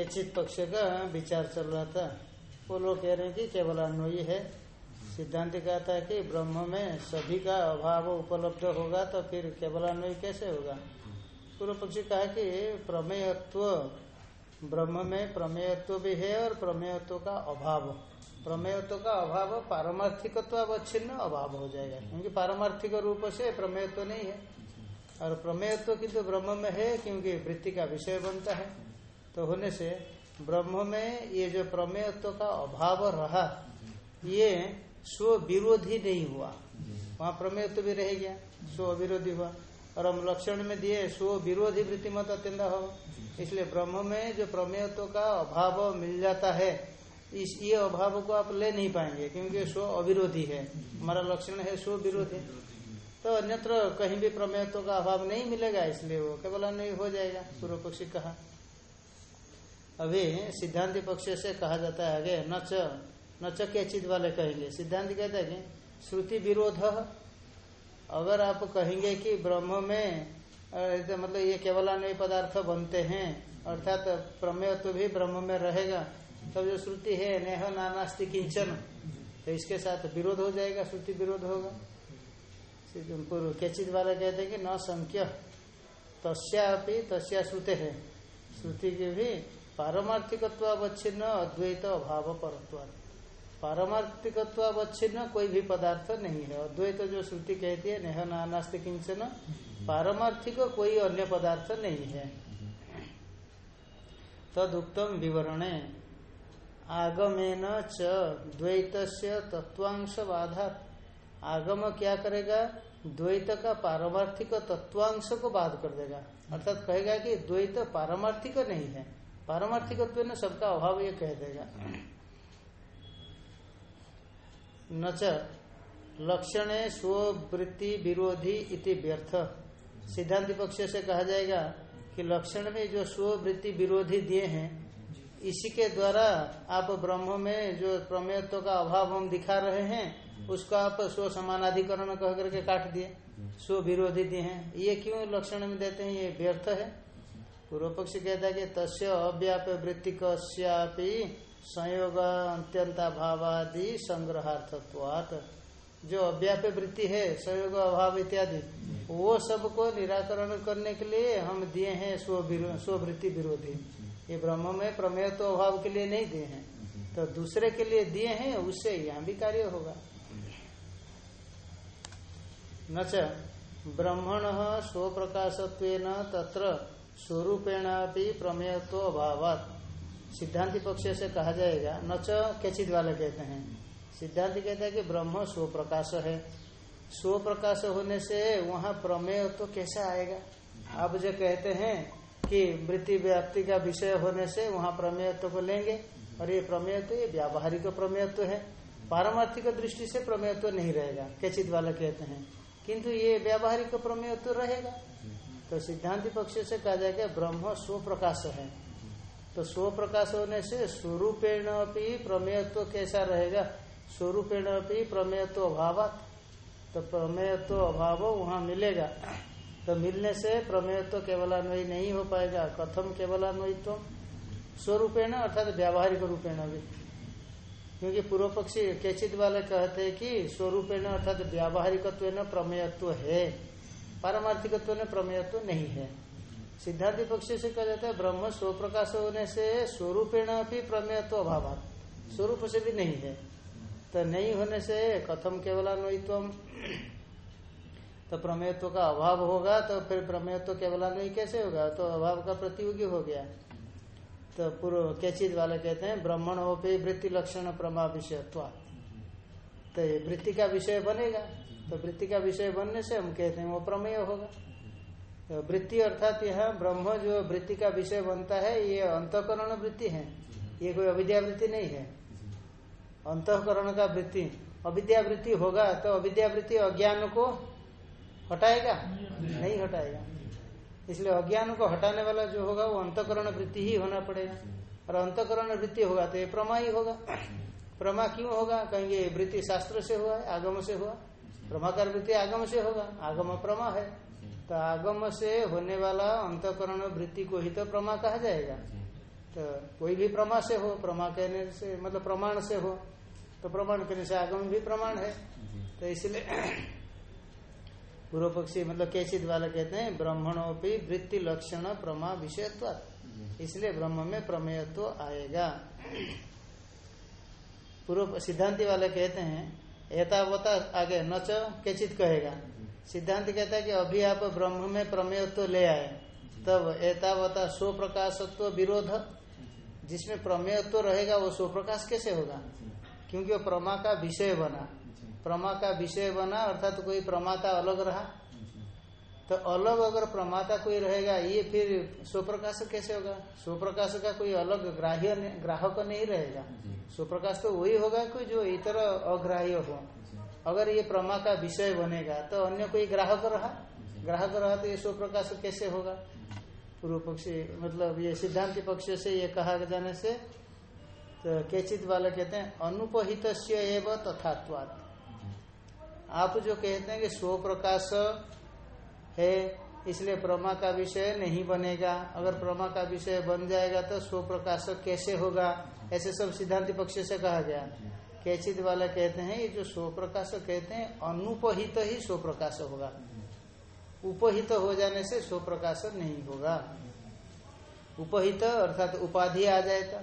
केचित पक्ष का विचार चल रहा था। वो लोग कह रहे हैं कि केवल अन्वयी है। सिद्धांत कहता है कि ब्रह्म में सभी का अभाव उपलब्ध होगा तो फिर केवल अन्वयी कैसे होगा? पूर्व पक्षी कहा कि प्रमेयत्व, ब्रह्म में प्रमेयत्व भी है और प्रमेयत्व का अभाव। प्रमेयत्व का अभाव पारमार्थिकत्व अवच्छिन्न अभाव हो जाएगा। क्योंकि पारमार्थिक रूप से प्रमेयत्व नहीं है। और प्रमेयत्व किंतु ब्रह्म में है, क्योंकि वृत्ति का विषय बनता है। तो होने से ब्रह्म में ये जो प्रमेयत्व का अभाव रहा, ये स्व विरोधी नहीं हुआ। वहाँ प्रमेयत्व भी रह गया स्व विरोधी हुआ। और हम लक्षण में दिए स्व विरोधी वृत्ति मत अत्यंत हो। इसलिए ब्रह्म में जो प्रमेयत्व का अभाव मिल जाता है, इस, ये अभाव को आप ले नहीं पाएँगे, क्योंकि स्व अविरोधी है। हमारा लक्षण है स्व विरोधी तो अन्यत्र कहीं भी प्रमेयत्व का अभाव नहीं मिलेगा, इसलिए वो केवल नहीं हो जाएगा पूर्व पक्षी कहा। अभी सिद्धांत पक्ष से कहा जाता है आगे नच नच के चित वाले कहेंगे। सिद्धांत कहते हैं कि श्रुति विरोध, अगर आप कहेंगे कि ब्रह्म में तो मतलब ये केवलान्वय पदार्थ बनते हैं, अर्थात प्रमेय तो भी ब्रह्म में रहेगा, तब जो श्रुति है, नेह नानास्ति किंचन तो इसके साथ विरोध हो जाएगा, श्रुति विरोध होगा। केचित वाले कहते हैं कि न संख्य तस्यापि तस्या श्रुते है। श्रुति की भी पारमार्थिकत्वावच्छिन्न, अद्वैत अभाव परत्व पारमार्थिकत्वावच्छिन्न कोई भी पदार्थ नहीं है। अद्वैत जो श्रुति कहती है, नेह नानास्ति किंचन, पारमार्थिक कोई अन्य पदार्थ नहीं है। तदुक्तम विवरण, आगमेन च द्वैत तत्वांश बाधा आगम क्या करेगा? द्वैत का पारमार्थिक तत्वांश को बाध कर देगा। अर्थात कहेगा कि द्वैत पारमार्थिक नहीं है। पारमार्थिक ने सबका अभाव ये कह देगा। नच लक्षण स्ववृत्ति विरोधी इति व्यर्थ। सिद्धांत पक्ष से कहा जाएगा कि लक्षण में जो स्ववृत्ति विरोधी दिए हैं, इसी के द्वारा आप ब्रह्म में जो प्रमेयत्व का अभाव हम दिखा रहे हैं, उसको आप स्व समानाधिकरण कह करके काट दिए। स्व विरोधी दिए हैं। ये क्यों लक्षण में देते हैं? ये व्यर्थ है। पूर्व पक्ष कहता है कि तस्य अव्याप वृत्ति वृत्तिक संयोग अत्यंता भावादि संग्रहार्थत्वात। जो अव्याप वृत्ति है, संयोग, अभाव इत्यादि, वो सबको निराकरण करने के लिए हम दिए हैं स्ववृत्ति विरोधी। ये ब्रह्म में प्रमेय तो अभाव के लिए नहीं दिए हैं। तो दूसरे के लिए दिए हैं, उससे यहाँ भी कार्य होगा। न ब्रह्मण स्व प्रकाशत्व तत्र स्वरूपेण भी प्रमेयत्व अभाव सिद्धांति पक्ष से कहा जाएगा, न कैचित वाले कहते हैं। सिद्धांत कहते हैं कि ब्रह्म स्व प्रकाश है। स्व प्रकाश होने से वहाँ प्रमेय तो कैसा आएगा? आप जो कहते हैं कि वृत्ति व्याप्ति का विषय होने से वहाँ प्रमेयत्व को लेंगे, और ये प्रमेयत्व, ये व्यावहारिक प्रमेयत्व है। पारमार्थिक दृष्टि से प्रमेयत्व नहीं रहेगा कैचित वाले कहते हैं। किंतु ये व्यावहारिक प्रमेयत्व रहेगा। तो सिद्धांत पक्ष से कहा जाएगा ब्रह्म स्व प्रकाश है। तो स्व प्रकाश होने से स्वरूपेण भी प्रमेयत्व कैसा रहेगा? स्वरूपेण भी प्रमेयत्व अभाव तो प्रमेयत्व अभाव वहाँ मिलेगा। तो मिलने से प्रमेयत्व केवलान्वयी नहीं हो पाएगा। कथम केवलान्वयित्व। स्वरूपेण अर्थात व्यावहारिक रूपेण भी। क्योंकि पूर्व पक्षी कैचित वाले कहते हैं कि स्वरूपेण अर्थात व्यावहारिकत्व प्रमेयत्व है। पारमार्थिकत्व ने प्रमेयत्व नहीं है। सिद्धार्थ पक्ष से कहा जाता है, ब्रह्म स्व प्रकाश होने से स्वरूपेण भी प्रमेयत्व अभाव स्वरूप से भी नहीं है। तो नहीं होने से कथम केवलान्वयित्व तो प्रमेयत्व का अभाव होगा तो फिर प्रमेयत्व केवलान्वयी कैसे होगा? तो अभाव का प्रतियोगी हो गया। तो पूर्व कैचित वाले कहते हैं ब्राह्मण हो पे वृत्ति लक्षण प्रमा विषय तो ये वृत्ति का विषय बनेगा। तो वृत्ति का विषय बनने से हम कहते हैं वो प्रमेय होगा। तो वृत्ति अर्थात यह ब्रह्म जो वृत्ति का विषय बनता है, ये अंतकरण वृत्ति है। ये कोई अविद्यावृत्ति नहीं है। अंतकरण का वृत्ति अविद्यावृत्ति होगा तो अविद्यावृत्ति अज्ञान को हटाएगा? नहीं हटाएगा। इसलिए अज्ञान को हटाने वाला जो होगा वो अंतकरण वृत्ति ही होना पड़ेगा। और अंतकरण वृत्ति होगा तो ये प्रमा ही होगा। प्रमा क्यों होगा? कहेंगे वृत्ति शास्त्र से हुआ है, आगम से हुआ। प्रमाकार वृत्ति आगम से होगा। आगम प्रमा है। तो आगम से होने वाला अंतकरण वृत्ति को ही तो प्रमा कहा जाएगा। तो कोई भी प्रमा से हो, प्रमा कहने से मतलब प्रमाण से हो तो प्रमाण करने से आगम भी प्रमाण है। तो इसलिए पूर्व पक्षी मतलब कैचित वाले कहते हैं ब्राह्मणों वृत्ति लक्षण प्रमा विषयत्व इसलिए ब्रह्म में प्रमेयत्व आएगा। पूर्व सिद्धांति वाले कहते हैं एतावता आगे न कैचित कहेगा। सिद्धांत कहता है कि अभी आप ब्रह्म में प्रमेयत्व ले आए। तब एतावता स्व प्रकाशत्व विरोध। जिसमें प्रमेयत्व रहेगा, वो स्व प्रकाश कैसे होगा? क्योंकि वो प्रमा का विषय बना। प्रमा का विषय बना, अर्थात तो कोई प्रमाता अलग रहा। तो अलग अगर प्रमाता कोई रहेगा ये फिर स्वप्रकाश कैसे होगा? स्वप्रकाश का कोई अलग ग्राह्य ग्राहक नहीं रहेगा। स्वप्रकाश तो वही होगा कोई जो इतर अग्राह्य हो। अगर ये प्रमा का विषय बनेगा तो अन्य कोई ग्राहक रहा? ग्राहक रहा तो ये स्वप्रकाश कैसे होगा? पूर्व पक्षी मतलब ये सिद्धांत पक्ष से ये कहा जाने से तो केचित वाले कहते हैं अनुपहित एवं तथात्वाद आप जो कहते हैं कि स्व प्रकाश है, इसलिए प्रमा का विषय नहीं बनेगा। अगर प्रमा का विषय बन जाएगा तो स्व प्रकाश कैसे होगा? ऐसे सब सिद्धांत पक्ष से कहा गया। कैचित वाला कहते हैं, ये जो स्व प्रकाश कहते हैं, अनुपहित तो ही स्व प्रकाश होगा। उपहित तो हो जाने से स्व प्रकाश नहीं होगा। उपहित तो अर्थात उपाधि आ जाएगा।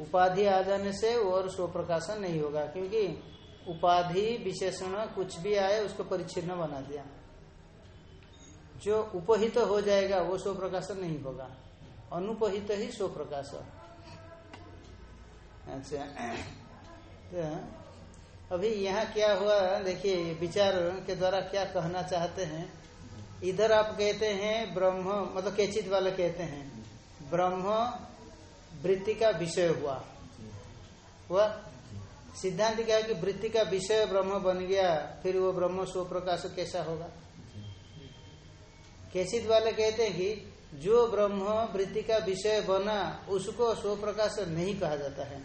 उपाधि आ जाने से और स्व प्रकाशन नहीं होगा, क्योंकि उपाधि विशेषण कुछ भी आए, उसको परिच्छिन्न बना दिया। जो उपहित हो जाएगा, वो स्व प्रकाशन नहीं होगा। अनुपहित ही स्व प्रकाश। अच्छा। तो अभी यहाँ क्या हुआ, देखिए, विचार के द्वारा क्या कहना चाहते हैं। इधर आप कहते हैं, ब्रह्म मतलब केचित वाले कहते हैं, ब्रह्म वृत्ति का विषय हुआ। हुआ? सिद्धांत क्या कि वृत्ति का विषय ब्रह्म बन गया, फिर वो ब्रह्म स्व प्रकाश कैसा होगा? कैसित वाले कहते हैं कि जो ब्रह्म वृत्ति का विषय बना, उसको स्व प्रकाश नहीं कहा जाता है।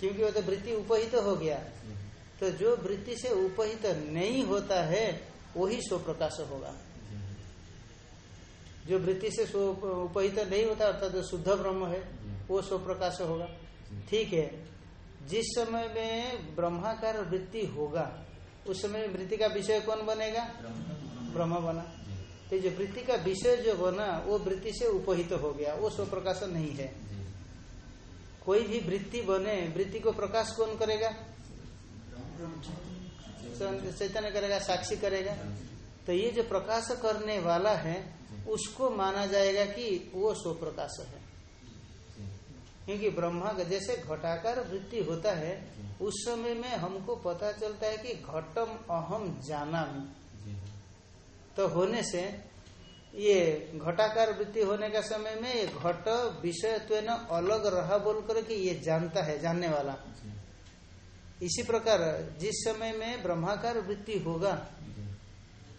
क्योंकि वो तो वृत्ति उपहित तो हो गया। तो जो वृत्ति से उपहित तो नहीं होता है, वही स्व प्रकाश होगा। जो वृत्ति से उपहित तो नहीं होता, अर्थात जो शुद्ध ब्रह्म है, वो स्व प्रकाश होगा। ठीक है। जिस समय में ब्रह्माकार वृत्ति होगा, उस समय वृत्ति का विषय कौन बनेगा? ब्रह्म बना। तो जो वृत्ति का विषय जो बना वो वृत्ति से उपहित तो हो गया, वो स्व प्रकाशन नहीं है। कोई भी वृत्ति बने, वृत्ति को प्रकाश कौन करेगा? चैतन्य करेगा, साक्षी करेगा। तो ये जो प्रकाश करने वाला है, उसको माना जाएगा कि वो स्व प्रकाश है। क्योंकि ब्रह्मा का जैसे घटाकार वृत्ति होता है, उस समय में हमको पता चलता है कि घटम अहम जाना तो होने से ये घटाकार वृत्ति होने का समय में ये घट विषय तो न अलग रहा बोल कर के ये जानता है जानने वाला। इसी प्रकार जिस समय में ब्रह्माकार वृत्ति होगा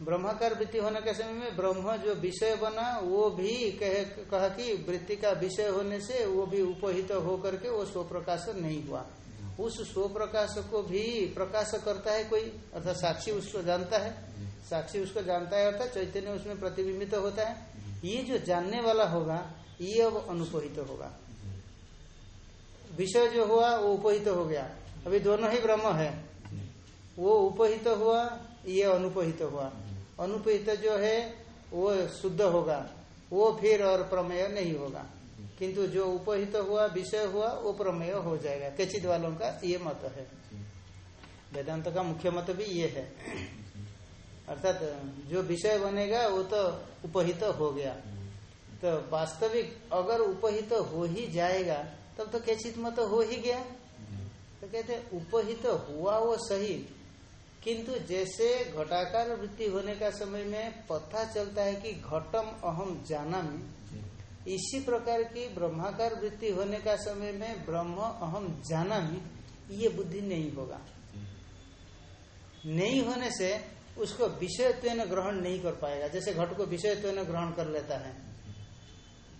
ब्रह्माकार वृत्ति होने के समय में ब्रह्म जो विषय बना वो भी कहे कहा कि वृत्ति का विषय होने से वो भी उपहित तो हो करके वो स्व प्रकाश नहीं हुआ। उस स्व प्रकाश को भी प्रकाश करता है कोई अर्थात साक्षी उसको जानता है। साक्षी उसको जानता है अर्थात चैतन्य उसमें प्रतिबिंबित तो होता है। ये जो जानने वाला होगा, ये अब अनुपहित तो होगा। विषय जो हुआ, वो उपहित हो गया। अभी दोनों ही ब्रह्म है। वो उपहित हुआ, ये अनुपहित हुआ। अनुपहित जो है, वो शुद्ध होगा। वो फिर और प्रमेय नहीं होगा। किंतु जो उपहित हुआ, विषय हुआ, वो प्रमेय हो जाएगा। केचित वालों का ये मत है। वेदांत का मुख्य मत भी ये है। अर्थात जो विषय बनेगा वो तो उपहित तो हो गया। तो वास्तविक अगर उपहित तो हो ही जाएगा, तब तो कैचित मत हो ही गया। तो कहते उपहित तो हुआ वो सही, किंतु जैसे घटाकार वृत्ति होने का समय में पता चलता है कि घटम अहम जाना में इसी प्रकार की ब्रह्माकार वृत्ति होने का समय में ब्रह्म अहम जाना में ये बुद्धि नहीं होगा। नहीं होने से उसको विषयत्व ग्रहण नहीं कर पाएगा। जैसे घट को विषयत्व ग्रहण कर लेता है।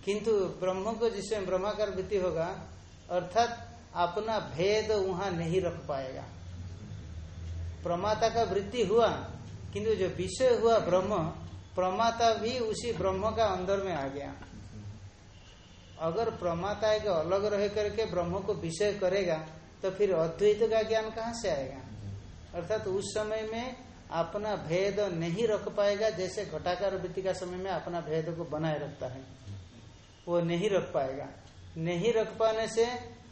किंतु ब्रह्म को जिसमें ब्रह्माकार वृत्ति होगा, अर्थात अपना भेद वहाँ नहीं रख पाएगा। प्रमाता का वृत्ति हुआ, किंतु जो विषय हुआ ब्रह्म, प्रमाता भी उसी ब्रह्म का अंदर में आ गया। अगर प्रमाता एक अलग रह करके ब्रह्म को विषय करेगा तो फिर अद्वैत का ज्ञान कहाँ से आएगा? अर्थात उस समय में अपना भेद नहीं रख पाएगा, जैसे घटाकार वृत्ति का समय में अपना भेद को बनाए रखता है। वो नहीं रख पाएगा। नहीं रख पाने से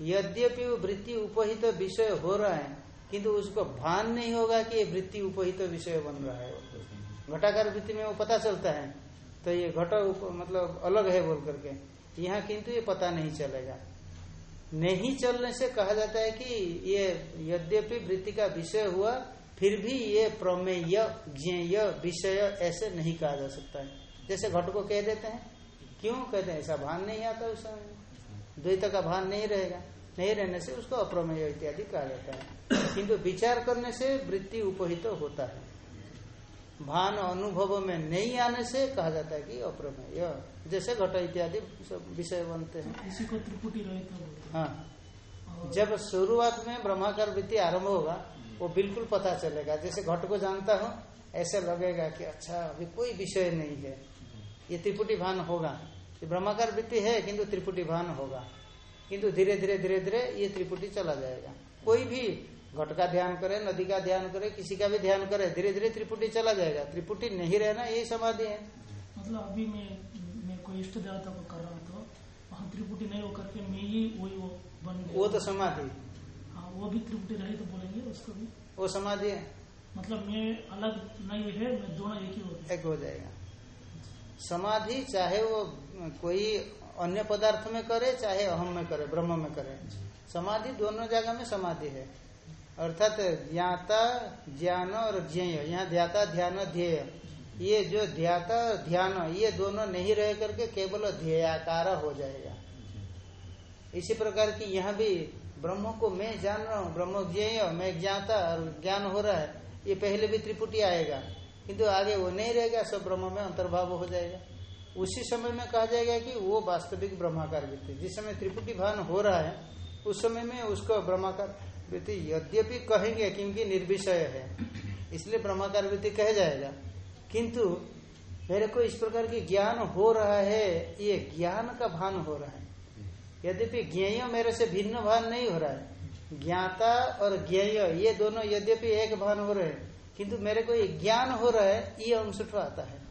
यद्यपि वो वृत्ति उपहित तो विषय हो रहा है, किंतु उसको भान नहीं होगा कि ये वृत्ति उपहित तो विषय बन रहा है। घटाकार वृत्ति में वो पता चलता है। तो ये घट मतलब अलग है बोल करके। यहाँ किंतु ये पता नहीं चलेगा। नहीं चलने से कहा जाता है कि ये यद्यपि वृत्ति का विषय हुआ फिर भी ये प्रमेय ज्ञेय विषय ऐसे नहीं कहा जा सकता है। जैसे घट को कह देते हैं क्यों कहते हैं? ऐसा भान नहीं आता उस समय। द्वैत का भान नहीं रहेगा। नहीं रहने से उसको अप्रमेय इत्यादि कहा जाता है। किंतु विचार करने से वृत्ति उपहित तो होता है। भान अनुभव में नहीं आने से कहा जाता है कि अप्रमेय। जैसे घट इत्यादि विषय बनते हैं। इसी को त्रिपुटी रहित हाँ। जब शुरुआत में ब्रह्माकार वृत्ति आरंभ होगा वो बिल्कुल पता चलेगा। जैसे घट को जानता हो ऐसे लगेगा कि अच्छा अभी कोई विषय नहीं है। ये त्रिपुटी भान होगा। ये ब्रह्माकार वृत्ति है किंतु त्रिपुटी भान होगा। किंतु धीरे धीरे धीरे धीरे ये त्रिपुटी चला जाएगा। कोई भी घट का ध्यान करे नदी का ध्यान करे किसी का भी ध्यान करे धीरे धीरे त्रिपुटी चला जाएगा। त्रिपुटी नहीं रहना यही समाधि है। मतलब अभी मैं मैं कोई इष्ट देवता को कर रहा हूँ तो वहाँ त्रिपुटी नहीं होकर के मैं ही वही वो बन वो तो समाधि। वो भी त्रिपुटी रही तो बोलेंगे उसको भी। वो समाधि है। मतलब मैं अलग नहीं है मैं दोनों एक ही हो एक हो जाएगा। समाधि चाहे वो कोई अन्य पदार्थ में करे चाहे अहम में करे ब्रह्म में करे। समाधि दोनों जगह में समाधि है। अर्थात ज्ञाता ज्ञान और ज्ञेय। यहाँ ध्याता ध्यान ध्येय। ये जो ध्याता ध्यान ये दोनों नहीं रह करके केवल ध्येयाकार हो जाएगा। इसी प्रकार की यहाँ भी ब्रह्म को मैं जान रहा हूँ, ब्रह्म ज्ञेय, मैं ज्ञाता और ज्ञान हो रहा है, ये पहले भी त्रिपुटी आएगा। किंतु आगे वो नहीं रहेगा, सब ब्रह्म में अंतर्भाव हो जाएगा। उसी समय में कहा जाएगा कि वो वास्तविक ब्रह्माकार वृत्ति जिस समय त्रिपुटी भान हो रहा है, उस समय में उसको ब्रह्माकार वृत्ति यद्यपि कहेंगे, क्योंकि निर्विषय है, इसलिए ब्रह्माकार वृत्ति कह जाएगा। किंतु मेरे को इस प्रकार की ज्ञान हो रहा है, ये ज्ञान का भान हो रहा है। यद्यपि ज्ञेय मेरे से भिन्न भान नहीं हो रहा है। ज्ञाता और ज्ञेय, ये दोनों यद्यपि एक भान हो रहे हैं। किंतु मेरे को ये ज्ञान हो रहा है ये अंश आता है।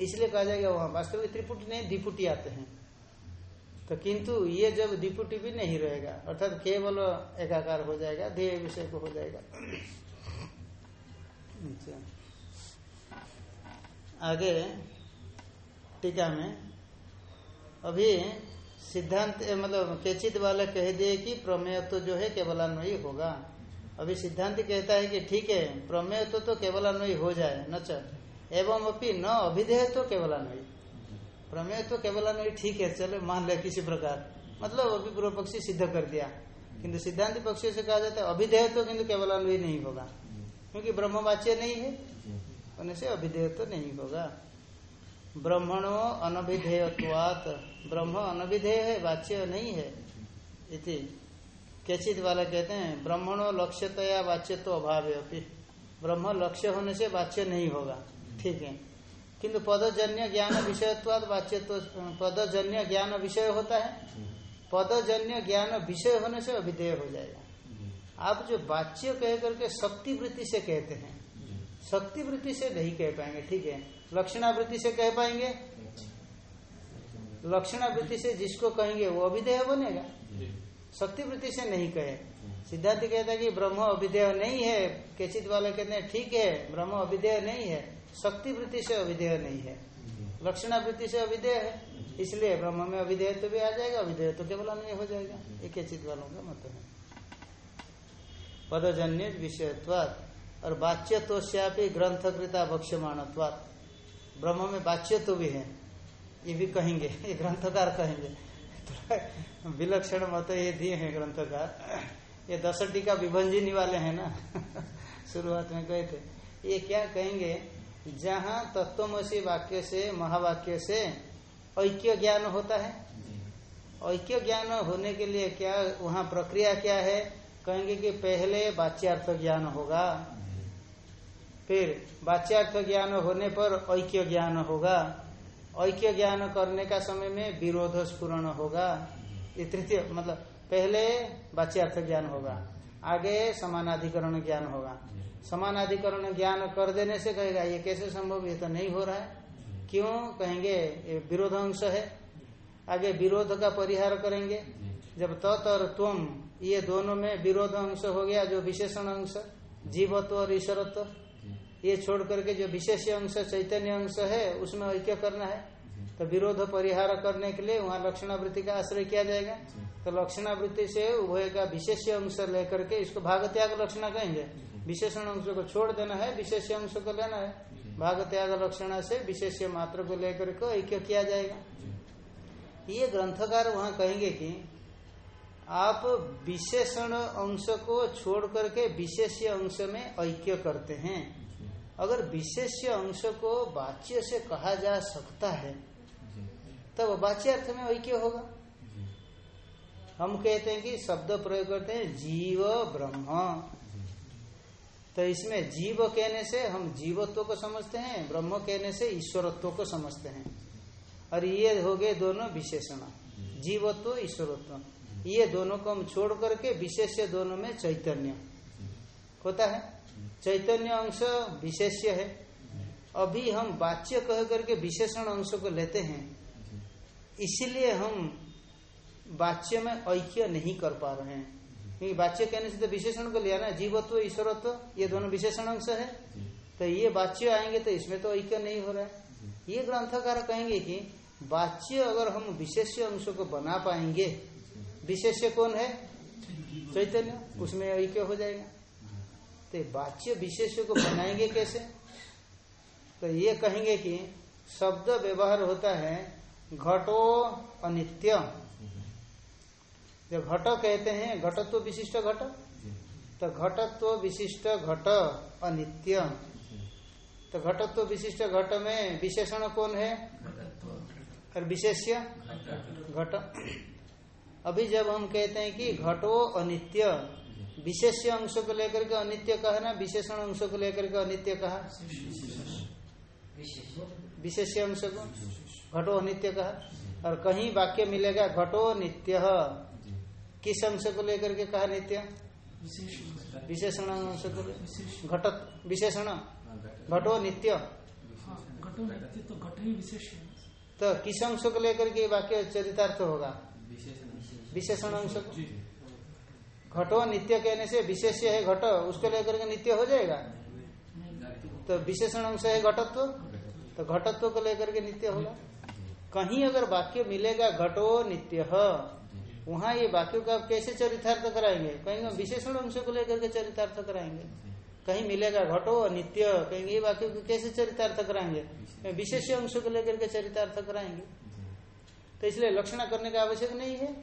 इसलिए कहा जाएगा वहाँ वास्तविक त्रिपुटी नहीं, द्विपुटी आते हैं। तो किंतु ये जब द्विपुटी भी नहीं रहेगा, अर्थात केवल एकाकार हो जाएगा, ध्येय विषय को हो जाएगा। अच्छा। आगे टीका में, अभी सिद्धांत मतलब केचित वाले कह दिए कि प्रमेय तो जो है केवलान्वयी होगा। अभी सिद्धांत कहता है कि ठीक है प्रमेय तो, तो केवलान्वयी हो जाए न एवं अपनी न अभिधेय तो केवलान्वयी प्रमेय तो केवल नहीं ठीक है चलो मान लिया किसी प्रकार। मतलब अभी पूर्व पक्षी सिद्ध कर दिया। किंतु सिद्धांत पक्ष से कहा जाता है अभिधेय तो किंतु केवलान्वयी नहीं होगा। क्योंकि ब्रह्मवाच्य नहीं है। होने से अभिधेय तो नहीं होगा। ब्रह्मणो अनभिधेयत्वात। ब्रह्म अनभिधेय है, वाच्य नहीं है। इति। कैचित वाला कहते हैं, ब्रह्मणो लक्ष्यतया वाच्य तो अभाव है ब्रह्म लक्ष्य होने से वाच्य नहीं होगा। ठीक है। किंतु पदजन्य ज्ञान विषयत्वाद वाच्य तो पदजन्य ज्ञान विषय होता है। पदजन्य ज्ञान विषय होने से अभिधेय हो जाएगा। आप जो वाच्य कह करके शक्ति वृत्ति से कहते हैं शक्ति वृत्ति से नहीं कह पाएँगे ठीक है? लक्षणावृत्ति से कह पाएँगे? लक्षणावृत्ति से जिसको कहेंगे वो अभिधेय बनेगा। शक्ति वृत्ति से नहीं कहे। सिद्धार्थ कहता है कि ब्रह्म अभिधेय नहीं है। केचित वाले कहते हैं ठीक है ब्रह्म अभिधेय नहीं है। शक्ति वृत्ति से अविधेय नहीं है। लक्षणा वृत्ति से अविधेय है। इसलिए ब्रह्म में अविधेय तो भी आ जाएगा अविधेय तो केवल नहीं हो जाएगा। ये चित वालों का मत है। पदजन्य विषयत्वाद और बाच्यत्व से ग्रंथकृता भक्ष्यमाणत्वाद ब्रह्म में बाच्यत्व भी है। ये भी कहेंगे। ये ग्रंथकार कहेंगे। विलक्षण मत ये दिए हैं ग्रंथकार। ये दस टीका विभंजनी वाले हैं ना। शुरुआत में कहे थे। ये क्या कहेंगे? जहाँ तत्वमसी वाक्य से महावाक्य से ऐक्य ज्ञान होता है। ऐक्य ज्ञान होने के लिए क्या वहाँ प्रक्रिया क्या है? कहेंगे कि पहले बाच्यार्थ ज्ञान होगा। फिर बाच्यार्थ ज्ञान होने पर ऐक्य ज्ञान होगा। ऐक्य ज्ञान करने का समय में विरोध स्पूर्ण होगा। ये तृतीय मतलब पहले बाच्यार्थ ज्ञान होगा, आगे समानाधिकरण ज्ञान होगा। समानाधिकरण ज्ञान कर देने से कहेगा, ये कैसे संभव? ये तो नहीं हो रहा है। क्यों? कहेंगे, ये विरोध अंश है। आगे विरोध का परिहार करेंगे। जब तत् और तुम ये दोनों में विरोध अंश हो गया, जो विशेषण अंश, जीवत्व और ईश्वरत्व ये छोड़ करके जो विशेष अंश, चैतन्य अंश है, उसमें ऐक्य करना है। तो विरोध परिहार करने के लिए वहाँ लक्षणावृत्ति का आश्रय किया जाएगा। तो लक्षणावृत्ति से उभय का विशेष अंश लेकर के इसको भाग त्याग लक्षणा कहेंगे। विशेषण अंश को छोड़ देना है, विशेष अंश को लेना है। भाग त्याग लक्षणा से विशेष मात्र को लेकर के ऐक्य किया जाएगा। ये ग्रंथकार वहाँ कहेंगे कि आप विशेषण अंश को छोड़ करके विशेष अंश में ऐक्य करते हैं। अगर विशेष अंश को वाच्य से कहा जा सकता है तब तो वाच्य अर्थ में वही ऐक्य होगा? हम कहते हैं कि शब्द प्रयोग करते हैं जीव ब्रह्म। तो इसमें जीव कहने से हम जीवत्व को समझते हैं ब्रह्म कहने से ईश्वरत्व को समझते हैं। और ये हो गए दोनों विशेषण। जीवत्व ईश्वरत्व। ये दोनों को हम छोड़ करके विशेष दोनों में चैतन्य। होता है? चैतन्य अंश विशेष्य है। अभी हम वाच्य कह करके विशेषण अंश को लेते हैं। इसलिए हम वाच्य में ऐक्य नहीं कर पा रहे हैं। क्योंकि वाच्य कहने से तो विशेषण को लिया ना, जीवत्व, ईश्वरत्व, ये दोनों विशेषण अंश है। तो ये वाच्य आएँगे तो इसमें तो ऐक्य नहीं हो रहा है। ये ग्रंथकार कहेंगे कि वाच्य अगर हम विशेष अंशों को बना पाएँगे, विशेष्य कौन है? चैतन्य। उसमें ऐक्य हो जाएगा। तो वाच्य विशेष को बनाएँगे कैसे? तो ये कहेंगे कि शब्द व्यवहार होता है घटो अनित्य जब घट कहते हैं घटत्व तो विशिष्ट घट? तो घटत्व तो विशिष्ट घट अनित्य तो घटत्व तो विशिष्ट घट में विशेषण कौन है? और विशेष्य? घट। अभी जब हम कहते हैं कि घटो अनित्य विशेष अंश को लेकर के अनित्य कहा ना, विशेषण अंश को लेकर के अनित्य कहा? विशेष अंश को? घटो अनित्य कहा? और कहीं वाक्य मिलेगा घटो नित्य। किस अंश को लेकर के कहा नित्य? विशेषण अंश को घट विशेषण। घटो नित्य। तो किस अंश को लेकर के वाक्य चरितार्थ होगा? विशेषण अंश को। घटो नित्य कहने से विशेष है घट, उसको लेकर के नित्य हो जाएगा। तो विशेषण अंश है घटत्व तो घटत्व को लेकर के नित्य होगा। कहीं अगर वाक्य मिलेगा घटो नित्य, वहाँ ये वाक्यों का कैसे चरितार्थ कराएँगे? कहेंगे विशेषण अंश को लेकर के चरितार्थ कराएँगे। कहीं मिलेगा घटो नित्य कहेंगे ये वाक्य को कैसे चरितार्थ कराएँगे? विशेष अंश को लेकर के चरितार्थ कराएँगे। तो इसलिए लक्षणा करने का आवश्यक नहीं है।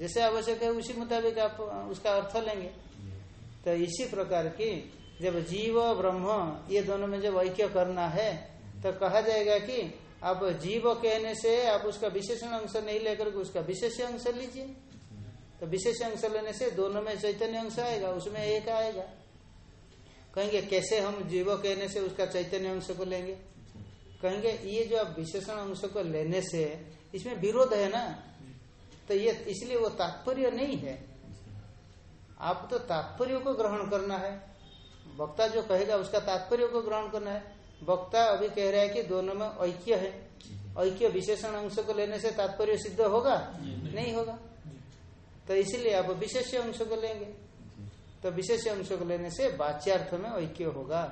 जैसे आवश्यक है उसी मुताबिक आप, उसका अर्थ लेंगे। तो इसी प्रकार की जब जीव ब्रह्म, ये दोनों में जब ऐक्य करना है तो कहा जाएगा कि आप जीव कहने से आप उसका विशेषण अंश नहीं लेकर के उसका विशेष अंश लीजिए। तो विशेष अंश लेने से दोनों में चैतन्य अंश आएगा, उसमें एक आएगा। कहेंगे, कैसे हम जीव कहने से उसका चैतन्य अंश को लेंगे? कहेंगे, ये जो आप विशेषण अंश को लेने से, इसमें विरोध है ना? तो ये इसलिए वो तात्पर्य नहीं है। आप तो तात्पर्य को ग्रहण करना है। वक्ता जो कहेगा उसका तात्पर्य को ग्रहण करना है। वक्ता अभी कह रहा है कि दोनों में ऐक्य है। ऐक्य विशेषण अंश को लेने से तात्पर्य सिद्ध होगा? नहीं नहीं होगा। तो इसलिए आप विशेष अंश को लेंगे। तो विशेष अंश को लेने से बाच्यार्थ में ऐक्य होगा।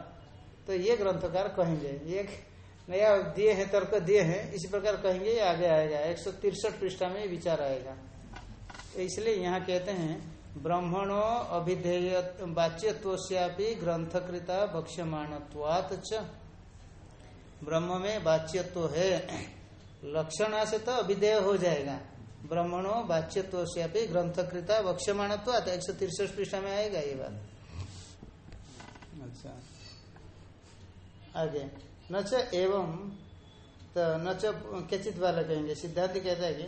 तो ये ग्रंथकार कहेंगे। ये नया दिए हैं, तर्क दिए हैं, इसी प्रकार कहेंगे, ये आगे आएगा। एक सौ तिरसठ पृष्ठा में विचार आएगा। तो इसलिए यहाँ कहते हैं, ब्रह्मणो अभिधेय वाच्यत्वी ग्रंथकृता भक्ष्यमाणत्वात ब्रह्म में वाच्यत्व है। लक्षणा से तो अभिधेय हो जाएगा। ब्रह्मणो वाच्यत्व से ग्रंथकृता भक्ष्यमाणत्वात। एक सौ तिरसठ पृष्ठा में आएगा ये बात। अच्छा। आगे। न एवं तो न कैचित वाला कहेंगे। सिद्धांत कहता है कि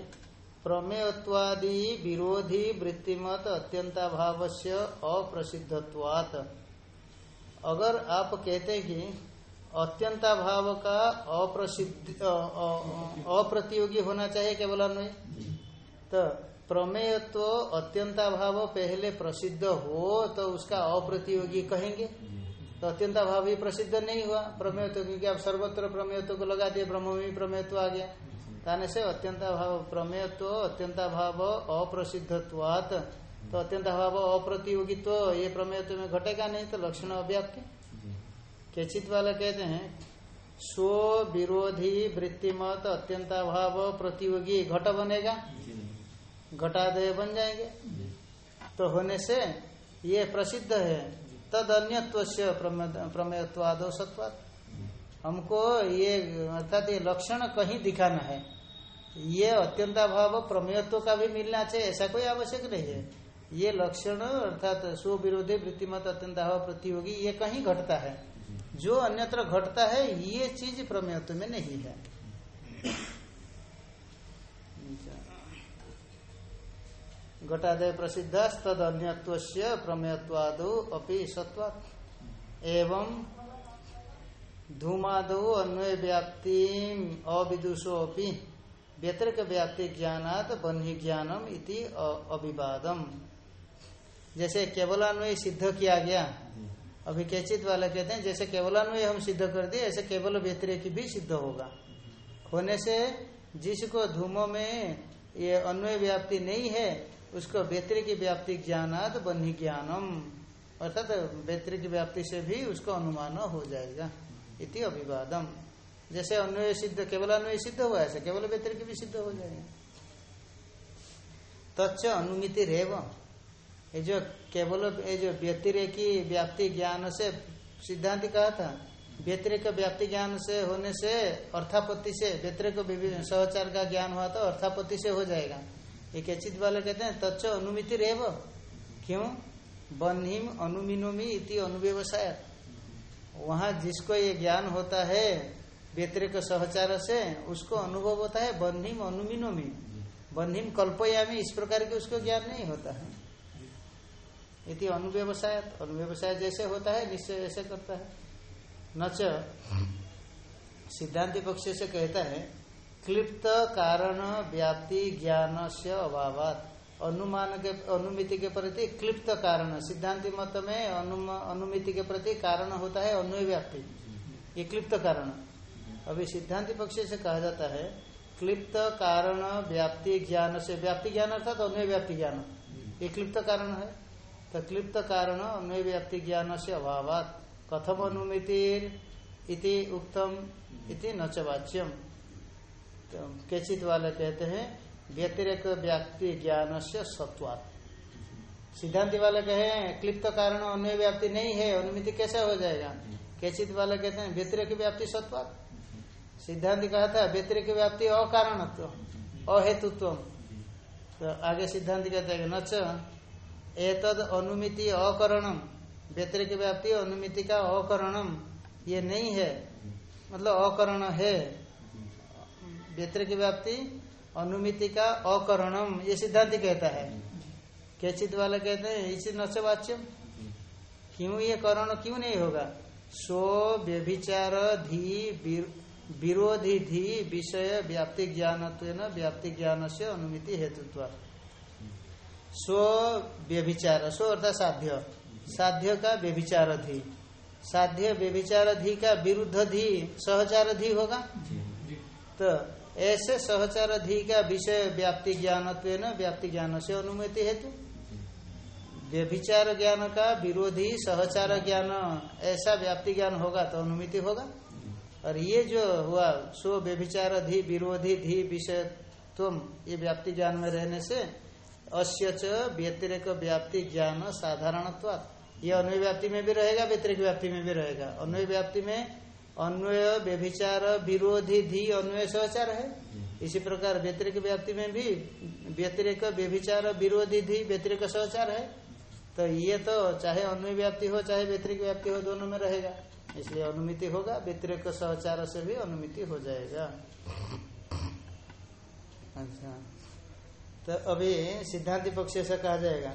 प्रमेयत्वादि विरोधी वृत्तिमत अत्यंताभाव से अप्रसिद्धत्वात। अगर आप कहते हैं कि अत्यंता भाव का अप्रसिद्ध अप्रतियोगी होना चाहिए केवल अन्वय? तो प्रमेयत्व अत्यंता भाव पहले प्रसिद्ध हो तो उसका अप्रतियोगी कहेंगे। तो अत्यंता भाव ही प्रसिद्ध नहीं हुआ, प्रमेयत्व, क्योंकि आप सर्वत्र प्रमेयत्व को लगा दिए ब्रह्म में प्रमेयत्व आ गया। ताने से अत्यंता भाव प्रमेयत्व, अत्यंता भाव अप्रसिद्धत्वात। तो अत्यंता भाव अप्रतियोगित्व, ये प्रमेयत्व में घटेगा नहीं तो लक्षण अव्याप्ति। केचित वाला कहते हैं स्व विरोधी वृत्तिमत, अत्यंता भाव प्रतियोगी, घट बनेगा। घटादय बन जाएँगे। तो होने से ये प्रसिद्ध है। तद अन्यत्व से प्रमेयत्वादो सत्वाद हमको ये, अर्थात ये लक्षण कहीं दिखाना है। ये अत्यंता भाव प्रमेयत्व का भी मिलना चाहिए, ऐसा कोई आवश्यक नहीं है। ये लक्षण, अर्थात सुविरोधी वृत्तिमत अत्यंत भाव प्रतियोगी, ये कहीं घटता है। जो अन्यत्र घटता है, ये चीज़ प्रमेयत्व में नहीं है। घटादय प्रसिद्ध तद अन्यत्व प्रमेयत्वादो अपि सत्वात् एवं धूमादो अन्वय व्याप्ति अविदुषो अपि व्यतिरिक व्याप्ति ज्ञानात बन्ही ज्ञानम इति अभिवादम। जैसे केवलान्वय सिद्ध किया गया, अभी कैचित वाला कहते हैं, जैसे केवलान्वय हम सिद्ध कर दिए, ऐसे केवल व्यतिरिक भी सिद्ध होगा। होने से जिसको धूमो में ये अन्वय व्याप्ति नहीं है उसको व्यतिरिक व्याप्ति ज्ञानात बन्ही ज्ञानम। अर्थात व्यतिरिक व्याप्ति से भी उसको अनुमान हो जाएगा। इति अभिवादम। जैसे अन्वय सिद्ध, केवल अन्वय सिद्ध हुआ, ऐसे केवल व्यतिरिक भी सिद्ध हो जाएगा। तत्व अनुमिति रेव। ये जो केवल, ये जो व्यतिरेकी व्याप्ति ज्ञान से, सिद्धांत कहा था व्यतिरिक व्याप्ति ज्ञान से होने से, अर्थापत्ति से व्यतिरिक सहचार का ज्ञान हुआ तो अर्थापत्ति से हो जाएगा। ये कैचित वाले कहते हैं, तच्च अनुमिति रेव, क्यों? बन्हीम अनुमिनोमी इति अनुव्यवसाय। वहाँ जिसको ये ज्ञान होता है, व्यतिरिक सहचार से, उसको अनुभव होता है, बन्हीम अनुमिनोमी। बन्हीम कल्पयामी, इस प्रकार के उसको ज्ञान नहीं होता है। इति अनुव्यवसाय अनुव्यवसाय जैसे होता है, निश्चय ऐसे करता है। न सिद्धांति पक्ष से कहता है क्लिप्त कारण व्याप्ति ज्ञान से अभाव अनुमान के अनुमिति के प्रति क्लिप्त कारण। सिद्धांति मत में अनुमिति के प्रति कारण होता है अन्वय व्याप्ति ये क्लिप्त कारण। अभी सिद्धांति पक्ष से कहा जाता है, क्लिप्त कारण व्याप्ति ज्ञान से व्याप्ति ज्ञान अर्थात अन्वय व्याप्ति ज्ञान। ये क्लिप्त कारण है। तो क्लिप्त कारण अन्वय व्याप्ति ज्ञान से अभाव कथम अनुमिति इति उक्तम इति नचवाच्यम तो केचित वाले कहते हैं, व्यतिरेक व्याप्ति ज्ञान से सत्वात। सिद्धांति वाले कहे, क्लिप्त कारण अन्य व्याप्ति नहीं है, अनुमिति कैसे हो जाएगा? केचित वाले कहते हैं, व्यतिरेक व्याप्ति सत्वात। सिद्धांत कहा था, व्यतिरिक व्याप्ति अकारणत्व, अहेतुत्व। तो आगे सिद्धांत कहते हैं नच एतद अनुमिति अकरणम व्यतिरिक व्याप्ति अनुमिति का अकरणम ये नहीं है। मतलब अकरण है। व्यतिरिक व्याप्ति अनुमिति का अकरणम ये सिद्धांत कहता है। कैचित वाला कहते हैं? इसी नच वाच्यम? क्यों ये करण क्यों नहीं होगा? सो व्यभिचार धी विरोधी धी विषय व्याप्ति ज्ञान व्याप्ति ज्ञान से अनुमिति हेतुत्व। स्व व्यभिचार स्व अर्थात साध्य। साध्य का व्यभिचार धी। साध्य व्यभिचार धी का विरुद्ध धी सहचार धी होगा? तो ऐसे सहचार धी का विषय व्याप्ति ज्ञान व्याप्ति ज्ञान से अनुमति हेतु। व्यभिचार ज्ञान का विरोधी सहचार ज्ञान, ऐसा व्याप्ति ज्ञान होगा तो अनुमिति होगा। और ये जो हुआ सो व्यभिचार धी विरोधी धी विषय तुम ये व्याप्ति ज्ञान में रहने से अश्य व्यतिरिक व्याप्ति ज्ञान साधारणत्व ये अन्वय व्याप्ति में भी रहेगा, व्यतिरिक व्याप्ति में भी रहेगा। अन्वय व्याप्ति में अन्वय, व्यभिचार, विरोधी, धी, अन्वय सहचार है। इसी प्रकार व्यतिरिक व्याप्ति में भी व्यतिरिक, व्यभिचार, विरोधी, धी, व्यतिरिक सहचार है। तो ये तो चाहे अन्वय व्याप्ति हो, चाहे व्यतिरिक व्याप्ति हो, दोनों में रहेगा। इसलिए अनुमिति होगा, व्यतिरिक सहचार से भी अनुमिति हो जाएगा। अच्छा। तो अभी सिद्धांत पक्ष से कहा जाएगा,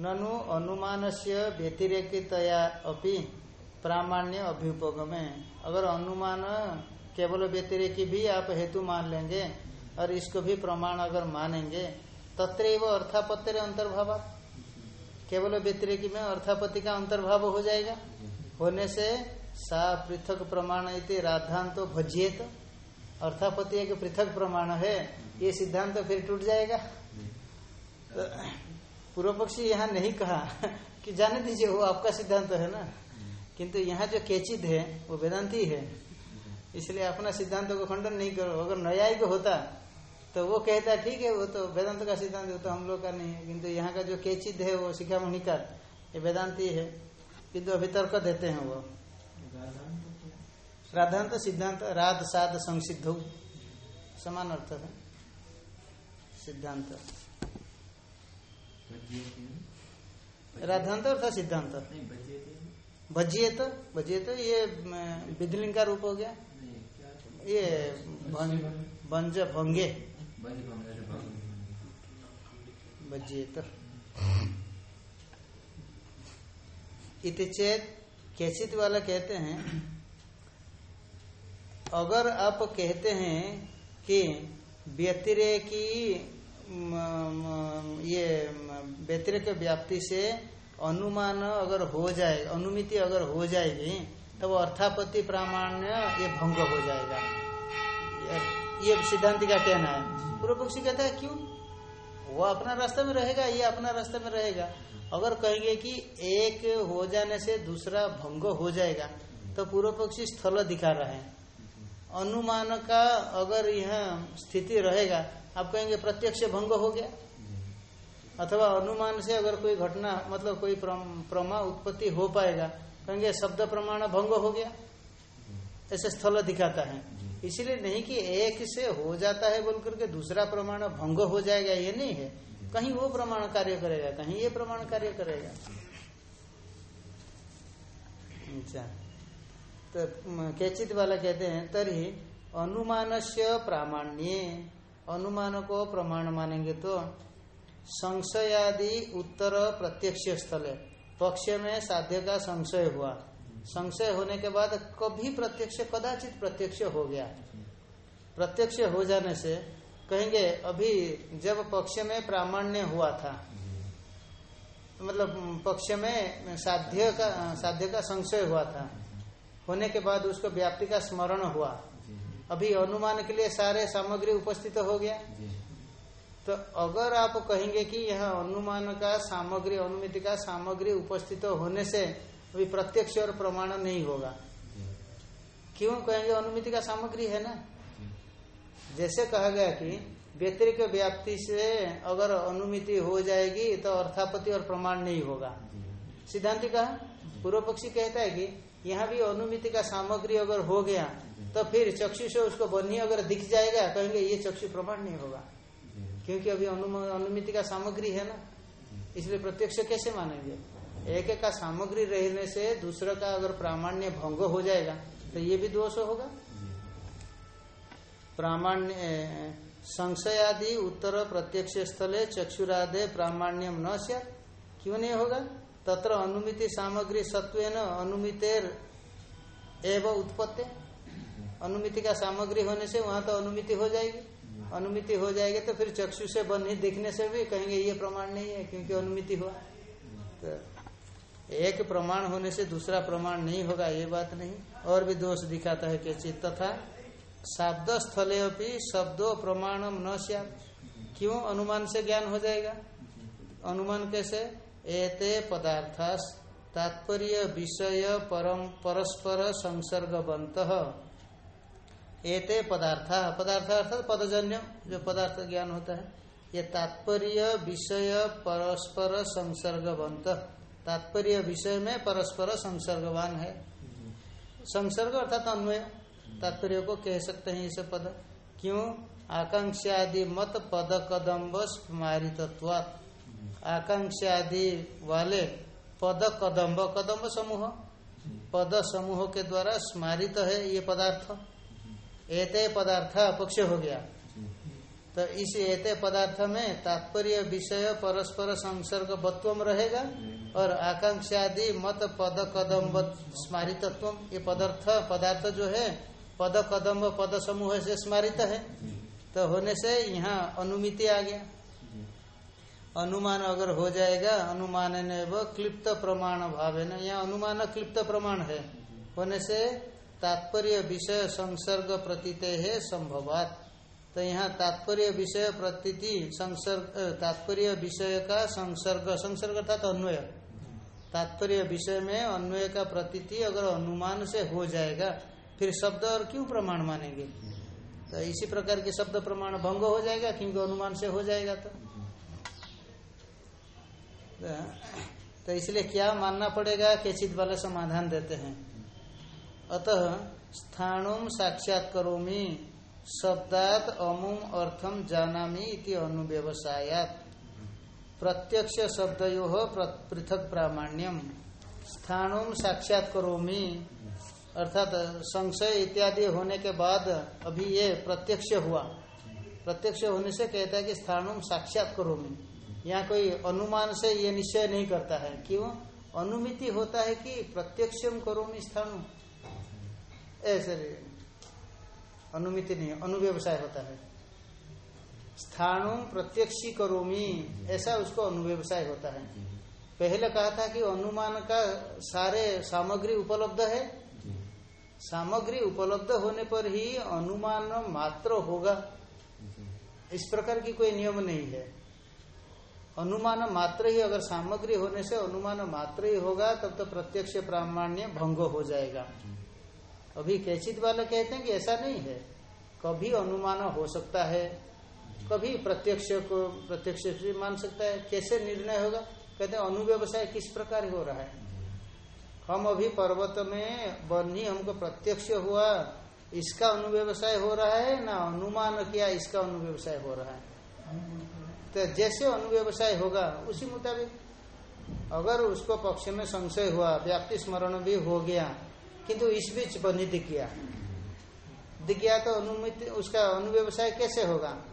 ननु अनुमान से व्यतिरेकतया अपनी प्रामाण्य अभ्युपग में। अगर अनुमान केवल व्यतिरेकी भी आप हेतु मान लेंगे और इसको भी प्रमाण अगर मानेंगे तत्र अर्थापत्ति अंतर्भाव। केवल व्यतिरेकी में अर्थापत्ति का अंतर्भाव हो जाएगा। होने से सा पृथक प्रमाण इति राधांत तो भजिएत अर्थापत्ति एक पृथक प्रमाण है, ये सिद्धांत तो फिर टूट जाएगा। तो पूर्व पक्षी यहाँ नहीं कहा कि जाने दीजिए, वो आपका सिद्धांत तो है ना। किंतु यहाँ जो केचित है वो वेदांति है। इसलिए अपना सिद्धांत को खंडन नहीं करो। अगर न्यायिक होता तो वो कहता ठीक है वो तो वेदांत का सिद्धांत वो तो हम लोग का नहीं है। किंतु यहाँ का जो केचित है वो शिक्षा मुनिकार ये वेदांति है। किंतु अभी तर्क देते हैं वो। राधांत सिद्धांत राध साध संसिद्ध समान अर्थ है। सिद्धांत। राधांत अर्थात सिद्धांत। भजिए तो भजिए तो ये विधलिंग का रूप हो गया। ये भंज, भंगे। भजिए तो इति चेत, कैचित वाला कहते हैं, अगर आप कहते हैं कि व्यतिरेकी ये व्यतिरेक व्याप्ति से अनुमान अगर हो जाए, अनुमिति अगर हो जाएगी तो वो अर्थापत्ति प्रामाण्य ये भंग हो जाएगा। ये सिद्धांति का कहना है। पूर्व पक्षी कहता है, क्यों? वो अपना रास्ते में रहेगा, ये अपना रास्ते में रहेगा। अगर कहेंगे कि एक हो जाने से दूसरा भंग हो जाएगा तो पूर्व पक्षी स्थल दिखा रहे है। अनुमान का अगर यह स्थिति रहेगा, आप कहेंगे प्रत्यक्ष भंग हो गया। अथवा अनुमान से अगर कोई घटना मतलब कोई प्रमा उत्पत्ति हो पाएगा कहेंगे शब्द प्रमाण भंग हो गया। ऐसे स्थल दिखाता है। इसलिए नहीं कि एक से हो जाता है बोल करके दूसरा प्रमाण भंग हो जाएगा ये नहीं है। कहीं वो प्रमाण कार्य करेगा कहीं ये प्रमाण कार्य करेगा। अच्छा। तो कैचित वाला कहते हैं तरी अनुमान से प्रामाण्य। अनुमान को प्रमाण मानेंगे तो संशयादि उत्तर प्रत्यक्ष स्थल। पक्ष में साध्य का संशय हुआ। संशय होने के बाद कभी प्रत्यक्ष, कदाचित प्रत्यक्ष हो गया। प्रत्यक्ष हो जाने से कहेंगे, अभी जब पक्ष में प्रामाण्य हुआ था। मतलब पक्ष में साध्य का साध्य का संशय हुआ था। होने के बाद उसको व्याप्ति का स्मरण हुआ। अभी अनुमान के लिए सारे सामग्री उपस्थित हो गया। तो अगर आप कहेंगे कि यह अनुमान का सामग्री, अनुमिति का सामग्री उपस्थित होने से अभी प्रत्यक्ष और प्रमाण नहीं होगा। क्यों कहेंगे अनुमिति का सामग्री है ना? जैसे कहा गया कि व्यतिरिक व्याप्ति से अगर अनुमिति हो जाएगी तो अर्थापति और प्रमाण नहीं होगा। सिद्धांति कहा? पूर्व पक्षी कहता है कि यहाँ भी अनुमिति का सामग्री अगर हो गया तो फिर चक्षु से उसको बनी अगर दिख जाएगा, कहेंगे ये चक्षु प्रमाण नहीं होगा। क्योंकि अभी अनुमिति का सामग्री है ना। इसलिए प्रत्यक्ष कैसे मानेंगे? एक का सामग्री रहने से दूसरा का अगर प्रामाण्य भंग हो जाएगा तो ये भी दोष होगा। प्रामाण्य संशयादि उत्तर प्रत्यक्ष स्थले चक्षुरादे प्रामाण्यम न क्यों नहीं होगा? तत्र अनुमिति सामग्री सत्व अनुमितेर एवं उत्पत्ति। अनुमिति का सामग्री होने से वहाँ तो अनुमिति हो जाएगी। अनुमिति हो जाएगी तो फिर चक्षु से बनी दिखने से भी कहेंगे ये प्रमाण नहीं है, क्योंकि अनुमिति हुआ। तो एक प्रमाण होने से दूसरा प्रमाण नहीं होगा, ये बात नहीं। और भी दोष दिखाता है कि तथा शब्द स्थले अपनी शब्दों प्रमाणम न क्यों? अनुमान से ज्ञान हो जाएगा। अनुमान कैसे? एते पदार्थ तात्पर्य विषय परम परस्पर संसर्गवंत एते पदार्थ पदार्थ अर्थात पदजन्य, जो पदार्थ ज्ञान होता है। ये तात्पर्य विषय परस्पर संसर्गवंत। तात्पर्य विषय में परस्पर संसर्गवान है। संसर्ग अर्थात अन्वय। तात्पर्य को कह सकते हैं इसे पद। क्यों? आकांक्षादि मत पद कदम्ब स्मारित्वात् आकांक्षादि वाले पद कदम्ब कदम्ब समूह। पद समूह के द्वारा स्मारित है ये पदार्थ। एते पदार्थ पक्ष हो गया। तो इस एते पदार्थ में तात्पर्य विषय परस्पर संसर्ग बत्वम रहेगा और आकांक्षादि मत पद कदम स्मारितत्व ये पदार्थ पदार्थ जो है, पद कदम पद समूह से स्मारित है। तो होने से यहाँ अनुमिति आ गया। अनुमान अगर हो जाएगा अनुमान क्लिप्त प्रमाण भाव है ना यहाँ अनुमान क्लिप्त प्रमाण है। होने से तात्पर्य विषय संसर्ग प्रतीत है संभवात। तो यहाँ तात्पर्य विषय प्रतीति संसर्ग तात्पर्य विषय का संसर्ग संसर्ग अर्थात अन्वय। तात्पर्य विषय में अन्वय का प्रतीति अगर अनुमान से हो जाएगा, फिर शब्द और क्यों प्रमाण मानेंगे? तो इसी प्रकार के शब्द प्रमाण भंग हो जाएगा, क्योंकि अनुमान से हो जाएगा तो। तो इसलिए क्या मानना पड़ेगा केचित वाले समाधान देते हैं। अतः स्थानुम साक्षात करोमी। शब्दात अमुम अर्थम जानामी इति अनुव्यवसायात। प्रत्यक्ष शब्दयो पृथक प्रामाण्यम स्थानुम साक्षात करोमी। अर्थात संशय इत्यादि होने के बाद अभी ये प्रत्यक्ष हुआ। प्रत्यक्ष होने से कहता है कि स्थानुम साक्षात करोमी। यहाँ कोई अनुमान से ये निश्चय नहीं करता है। क्यों? अनुमिति होता है कि प्रत्यक्षम करोमी स्थानु ऐसे अनुमिति नहीं अनुव्यवसाय होता है। स्थानु प्रत्यक्षी करोमी ऐसा उसको अनुव्यवसाय होता है। पहले कहा था कि अनुमान का सारे सामग्री उपलब्ध है। सामग्री उपलब्ध होने पर ही अनुमान मात्र होगा। इस प्रकार की कोई नियम नहीं है। अनुमान मात्र ही अगर सामग्री होने से अनुमान मात्र ही होगा तब तो प्रत्यक्ष प्रामाण्य भंग हो जाएगा। अभी कैचित वाले कहते हैं कि ऐसा नहीं है। कभी अनुमान हो सकता है, कभी प्रत्यक्ष को प्रत्यक्ष से मान सकता है। कैसे निर्णय होगा? कहते हैं, अनुव्यवसाय किस प्रकार हो रहा है? हम अभी पर्वत में बनी हमको प्रत्यक्ष हुआ, इसका अनुव्यवसाय हो रहा है ना अनुमान किया, इसका अनुव्यवसाय हो रहा है? तो जैसे अनुव्यवसाय होगा, उसी मुताबिक। अगर उसको पक्ष में संशय हुआ, व्याप्ति स्मरण भी हो गया किंतु इस बीच बनी गया। दिख तो अनुमित, उसका अनुव्यवसाय कैसे होगा?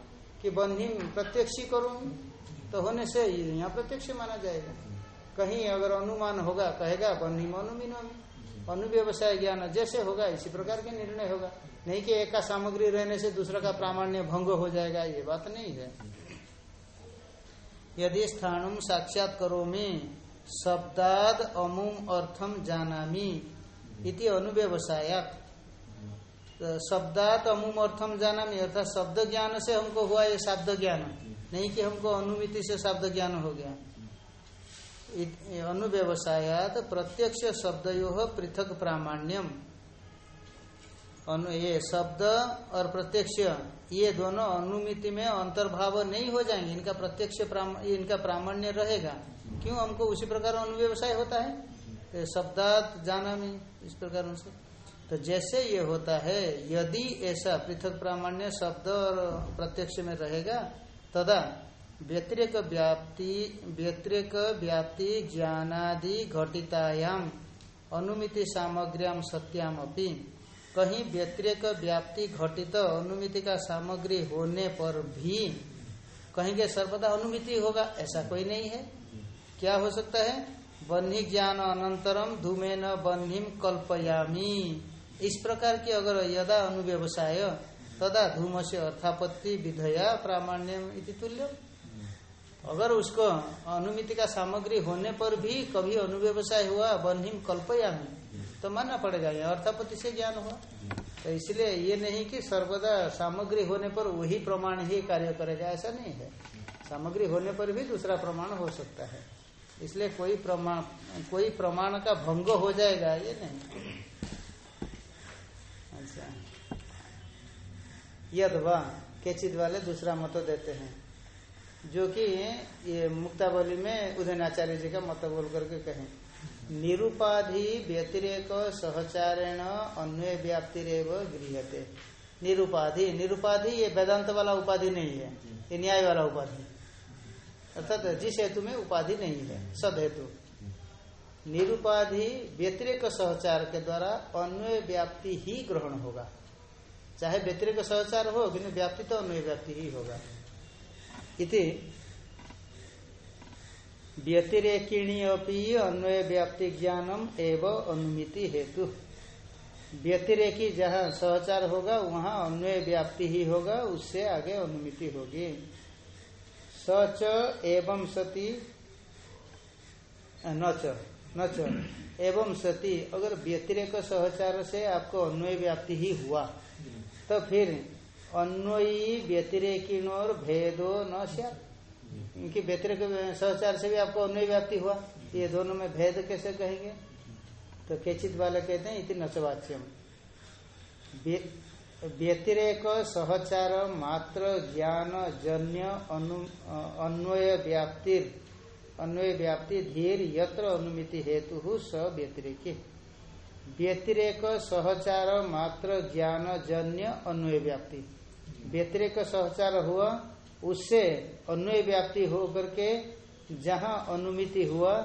कि बन्ही प्रत्यक्ष ही करूँ तो होने से यहाँ प्रत्यक्ष माना जाएगा। कहीं अगर अनुमान होगा, कहेगा बन्ही अनुमीनो अनुव्यवसाय ज्ञान जैसे होगा, इसी प्रकार के निर्णय होगा। नहीं कि एक का सामग्री रहने से दूसरा का प्रामाण्य भंग हो जाएगा, ये बात नहीं है। यदि स्थानुम साक्षात करो में शब्दाद अमुम अर्थम जानामी। इति अनुव्यवसायक तो शब्दात अमुम अर्थम जानामी अर्थात शब्द ज्ञान से हमको हुआ ये शब्द ज्ञान नहीं कि हमको अनुमिति से शब्द ज्ञान हो गया। अनुव्यवसायात प्रत्यक्ष शब्द यो पृथक प्रामाण्यम। ये शब्द और प्रत्यक्ष ये दोनों अनुमिति में अंतर्भाव नहीं हो जाएँगे। इनका प्रत्यक्ष प्राम, इनका प्रामाण्य रहेगा। क्यों? हमको उसी प्रकार अनुव्यवसाय होता है। शब्दात जाना में इस प्रकार उनसे। तो जैसे ये होता है, यदि ऐसा पृथक प्रामाण्य शब्द और प्रत्यक्ष में रहेगा, तदा व्यतिरिक व्याप्ति व्यतिरिक व्याप्ति ज्ञानादि घटितायाम अनुमिति सामग्र्याम सत्याम अपनी कहीं व्यतिरिक व्याप्ति घटित अनुमिति का सामग्री होने पर भी कहेंगे, सर्वदा अनुमिति होगा, ऐसा कोई नहीं है। क्या हो सकता है? बन्ही ज्ञान अनंतरम धूमे न बन्हीम कल्पयामी। इस प्रकार की अगर यदा अनुव्यवसाय, तदा धूम से अर्थापत्ति, विधया, प्रामाण्य तुल्य अगर उसको अनुमिति का सामग्री होने पर भी कभी अनुव्यवसाय हुआ बन्हीम कल्पयामी तो मानना पड़ेगा ये अर्थापति से ज्ञान हुआ। तो इसलिए ये नहीं कि सर्वदा सामग्री होने पर वही प्रमाण ही कार्य करेगा, ऐसा नहीं है। सामग्री होने पर भी दूसरा प्रमाण हो सकता है। इसलिए कोई प्रमाण कोई प्रमाण का भंग हो जाएगा, ये नहीं। अच्छा। यद केचित वाले दूसरा मत देते हैं, जो कि ये मुक्तावली में उदयनाचार्य जी का मत बोल करके कहें। निरुपाधि व्यतिरेक सहचारेण अन्वय व्याप्तिरेव गृहते निरुपाधि निरुपाधि ये वेदांत वाला उपाधि नहीं है, ये न्याय वाला उपाधि। अर्थात जिस हेतु में उपाधि नहीं है सद हेतु निरुपाधि व्यतिरेक सहचार के द्वारा अन्वय व्याप्ति ही ग्रहण होगा। चाहे व्यतिरिक सहचार हो किन्तु व्याप्ति तो अन्वय व्याप्ति ही होगा। इति व्यतिरेकिणी अपनी अन्वय व्याप्ति ज्ञानम एवं अनुमिति हेतु। व्यतिरेकी जहाँ सहचार होगा, वहाँ अन्वय व्याप्ति ही होगा, उससे आगे अनुमिति होगी। सच एवं सती नच नच एवं सती। अगर व्यतिरेक सहचार से आपको अन्वय व्याप्ति ही हुआ तो फिर अन्वयी व्यतिरेकिन और भेदो न क्योंकि व्यतिरिक सहचार से भी आपको अन्वय व्याप्ति हुआ। ये दोनों में भेद कैसे कहेंगे? तो केचित वाले कहते हैं, इति नचवाच्यम व्यतिरेक, सहचार, मात्र, ज्ञान, जन्य अन्वय व्याप्ति अन्वय व्याप्ति, धीर, यत्र अनुमिति हेतु स व्यतिरेक। व्यतिरेक, सहचार, मात्र, ज्ञान, जन्य, अन्वय व्याप्ति। व्यतिरेक, सहचार हुआ, उससे अन्वय व्याप्ति हो करके जहाँ अनुमिति हुआ,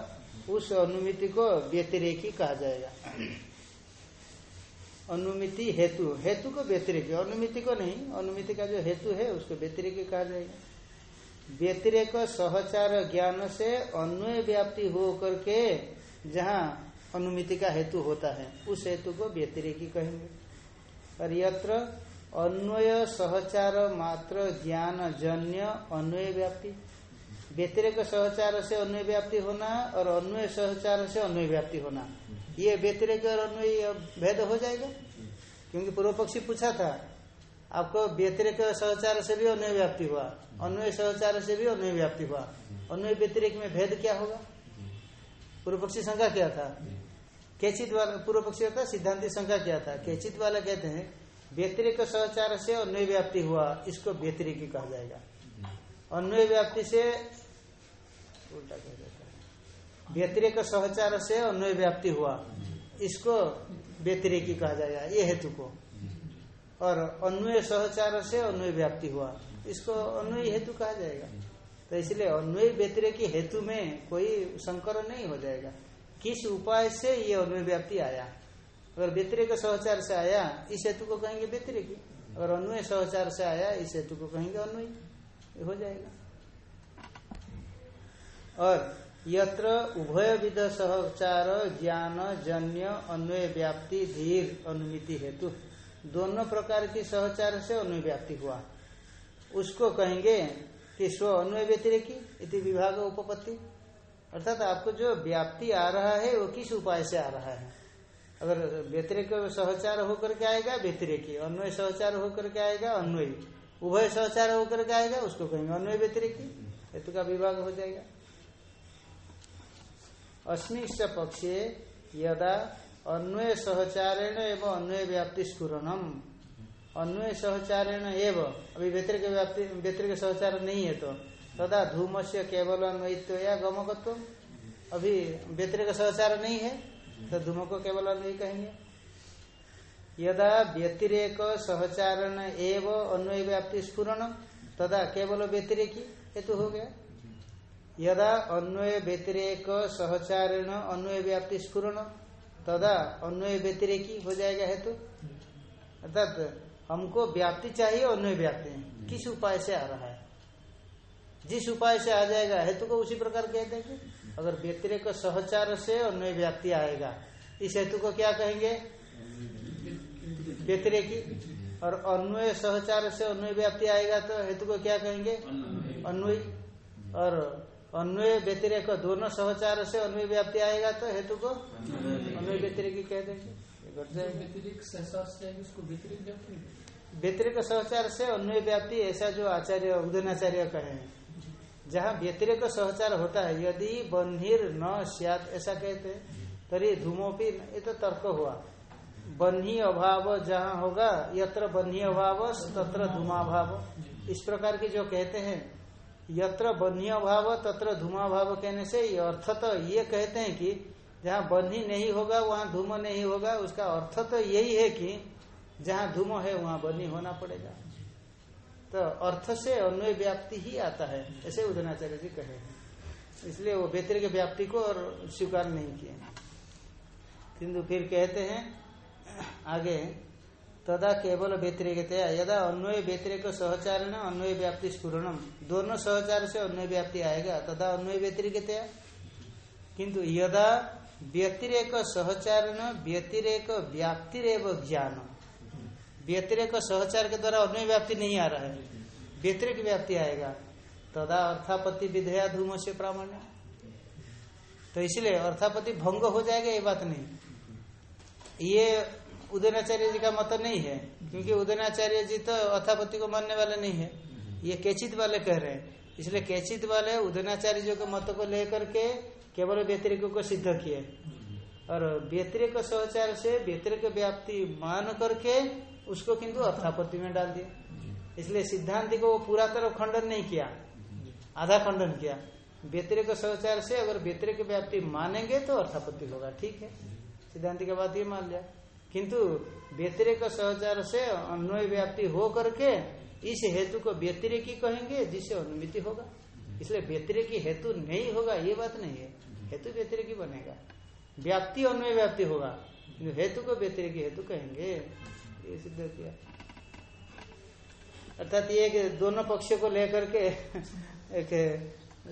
उस अनुमिति को व्यतिरेकी कहा जाएगा। अनुमिति हेतु। हेतु को व्यतिरिक। अनुमिति को नहीं, अनुमिति का जो हेतु है, उसको व्यतिरिक कहा जाएगा। व्यतिरेक सहचार ज्ञान से अन्वय व्याप्ति हो करके जहाँ अनुमिति का हेतु होता है, उस हेतु को व्यतिरेकी कहेंगे। और यत्र अन्वय सहचार मात्र ज्ञान जन्य अन्वय व्याप्ति। व्यतिरेक सहचार से अन्वय व्याप्ति होना और अन्वय सहचार से अन्वय व्याप्ति होना। ये व्यतिरेक और अन्वय भेद हो जाएगा। क्योंकि पूर्व पक्षी पूछा था, आपको व्यतिरेक सहचार से भी अन्वय व्याप्ति हुआ, अन्वय सहचार से भी अन्वय व्याप्ति हुआ। अन्वय व्यतिरेक में भेद क्या होगा? पूर्व पक्षी शंका क्या था। केचित वाला, पूर्व पक्षी था सिद्धांत शंका क्या था। केचित वाला कहते हैं, व्यतिरिक सहचार से अन्वय व्याप्ति हुआ, इसको व्यतिरिक कहा जाएगा। अन्वय व्याप्ति से उल्टा कह देता है। व्यतिरिक सहचार से अन्वय व्याप्ति हुआ। इसको व्यतिरिकी कहा जाएगा ये हेतु को। और अन्वय सहचार से अन्वय व्याप्ति हुआ। इसको अन्वय हेतु कहा जाएगा। तो इसलिए अन्वय व्यतिरिकी हेतु में कोई संकर नहीं हो जाएगा। किस उपाय से ये अन्वय व्याप्ति आया? अगर व्यतिरिक सहचार से आया, इस हेतु को कहेंगे व्यतिरिक। अगर अन्वय सहचार से आया, इस हेतु को कहेंगे अन्वय। हो जाएगा। और यत्र उभय विध सहचार ज्ञान, जन्य, अन्वय व्याप्ति, धीर, अनुमिति हेतु। दोनों प्रकार की सहचार से अन्वय व्याप्ति हुआ। उसको कहेंगे कि स्व अन्वय व्यतिरिकी इति विभाग उपपत्ति। अर्थात आपको जो व्याप्ति आ रहा है, वो किस उपाय से आ रहा है? अगर व्यतिरिक सहचार होकर के आएगा, व्यतिरिकी। अन्वय सहचार होकर के आएगा, अन्वय। उभय सहचार होकर के आएगा, उसको कहेंगे अन्वय व्यतिरिकी हेतु का विभाग हो जाएगा। अस्मिश्च पक्षे यदा अन्वय सहचारेण एवं अन्वय व्याप्ति स्फुरनम अन्वय सहचारेण एवं, अभी व्यतिरिक व्याप्ति, व्यतिरिक सहचार नहीं है तो। तदा धूम से केवल अन्वयित्व या गमकत्व अभी व्यतिरिक सहचार नहीं है तो धूम को केवल अन्वय कहेंगे। यदा व्यतिरेक सहचारण एव अन्वय व्याप्ति स्फुरण, तदा केवल व्यतिरेकी हेतु हो गया। यदा अन्वय व्यतिरेक सहचारण अन्वय व्याप्ति स्फुरण, तदा अन्वय व्यतिरेकी हो जाएगा हेतु। अर्थात हमको व्याप्ति चाहिए, अन्वय व्याप्ति किस उपाय से आ रहा है? जिस उपाय से आ जाएगा, हेतु को उसी प्रकार कह देंगे अगर व्यतिरेक सहचार से अन्वय व्याप्ति आएगा, इस हेतु को क्या कहेंगे? व्यतिरेकी और अन्वय सहचार से अन्वय व्याप्ति आएगा तो हेतु को क्या कहेंगे? अन्वय। और अन्वय व्यतिरेक दोनों सहचार से अन्वय व्याप्ति आएगा तो हेतु को अन्वय व्यतिरेकी कह देंगे। व्यतिरिक सहचार से अन्वय व्याप्ति ऐसा जो आचार्य उदनाचार्य कहे। जहाँ व्यतिरिक सहचार होता है यदि बन्हीर न सियात ऐसा कहते तरी धूमोपी ये तो तर्क हुआ। बन्ही अभाव जहाँ होगा यत्र बन्ही अभाव तत्र धूमाभाव। इस प्रकार के जो कहते हैं यत्र बन्ही अभाव तत्र धूमाभाव कहने से अर्थ तो ये कहते हैं कि जहाँ बन्ही नहीं होगा वहाँ धूम नहीं होगा उसका अर्थ तो यही है कि जहाँ धूम है वहाँ बन्ही होना पड़ेगा। तो अर्थ से अन्वय व्याप्ति ही आता है ऐसे उदनाचार्य जी कहे इसलिए वो व्यतिरिक व्याप्ति को और स्वीकार नहीं किए किंतु फिर कहते हैं आगे, तदा केवल व्यतिरेकतया यदा अन्वय व्यतिरेक सहचारण, अन्वय व्याप्ति स्पूर्णम दोनों सहचार से अन्वय व्याप्ति आएगा, तदा अन्वय व्यतिरेकतया किंतु यदा व्यतिरेक सहचारण, व्यतिरेक व्याप्तिरेव ज्ञान। व्यतिरेक सहचार के द्वारा अन्वय व्याप्ति नहीं आ रहा है। व्यतिरेक व्याप्ति आएगा, तदा अर्थापति विधेया धूम से प्रामाण्य। तो इसलिए अर्थापति भंग हो जाएगा, ये बात नहीं। ये उदयनाचार्य जी का मत नहीं है, क्योंकि उदयनाचार्य जी तो अथापति को मानने वाले नहीं है। ये केचित वाले कह रहे हैं। इसलिए केचित वाले उदयनाचार्य जी के मत को लेकर के केवल व्यतिरिक को सिद्ध किए। और व्यतिरिक सहचार से व्यतिरिक व्याप्ति मान करके उसको किंतु अर्थापत्ति में डाल दिया इसलिए सिद्धांति को वो पूरा तरह खंडन नहीं किया, आधा खंडन किया। व्यतिरिक सहचार से अगर व्यतिरिक व्याप्ति मानेंगे तो अर्थापत्ति होगा, ठीक है। सिद्धांति के बाद ये मान लिया। किंतु व्यतिरिक सहचार से अन्वय व्याप्ति हो करके इस हेतु को व्यतिरिकी कहेंगे जिससे अनुमिति होगा। इसलिए व्यतिरिकी हेतु नहीं होगा, ये बात नहीं है। हेतु व्यतिरिकी बनेगा। व्याप्ति अन्वय व्याप्ति होगा हेतु को व्यतिरिकी हेतु कहेंगे। ये सिद्ध किया। अर्थात ये दोनों पक्ष को लेकर के एक